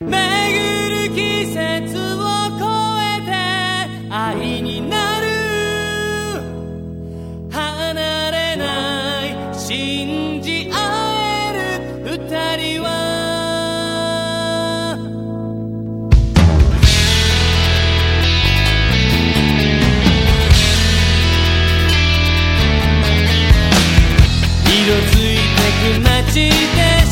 巡る季節を超えて愛になる離れない信じ合える二人は色づいてく街で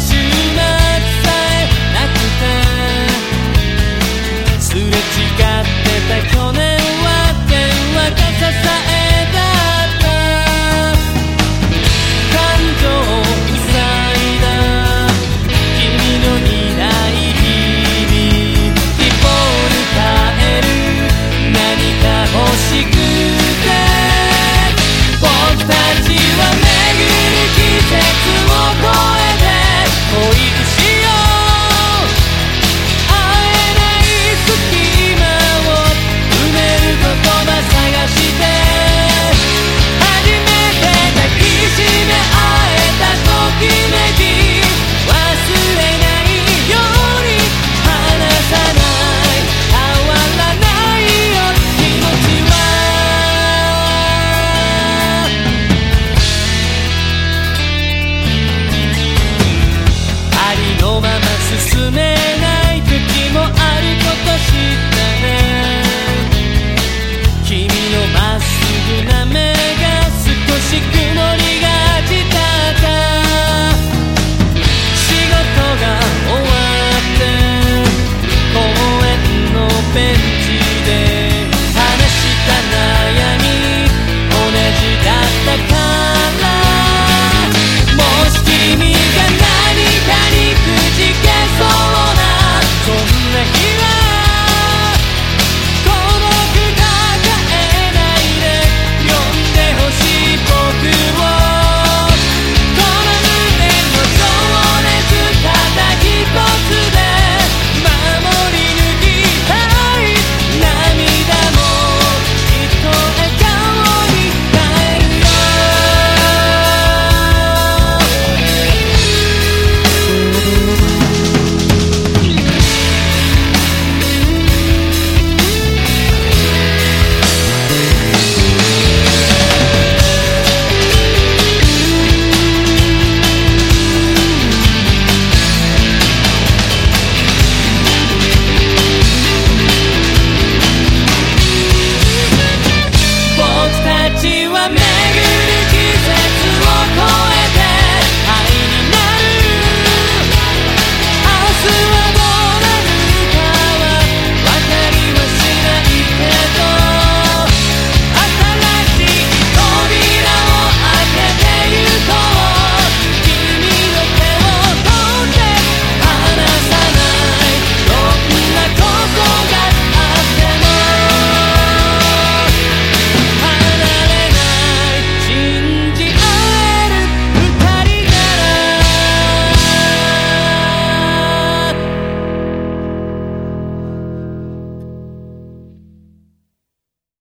めない時もあること知って